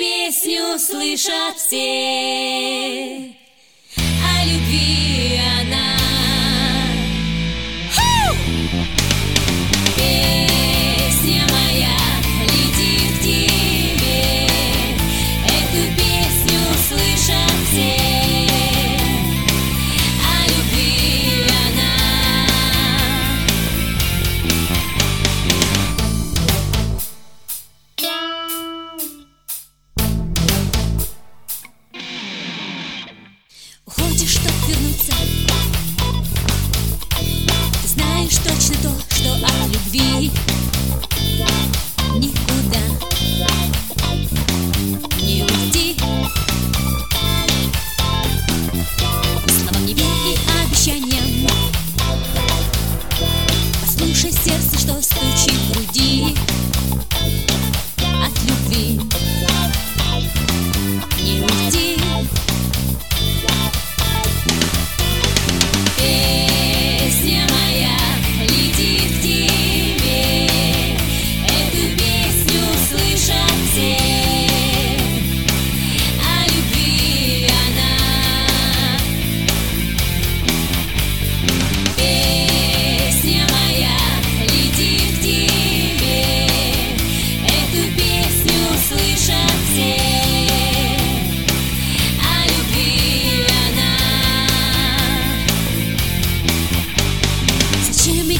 песню слышат все о любви. постучит.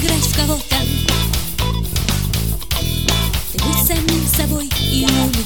играть в кого-то. Ты будь самим собой и умный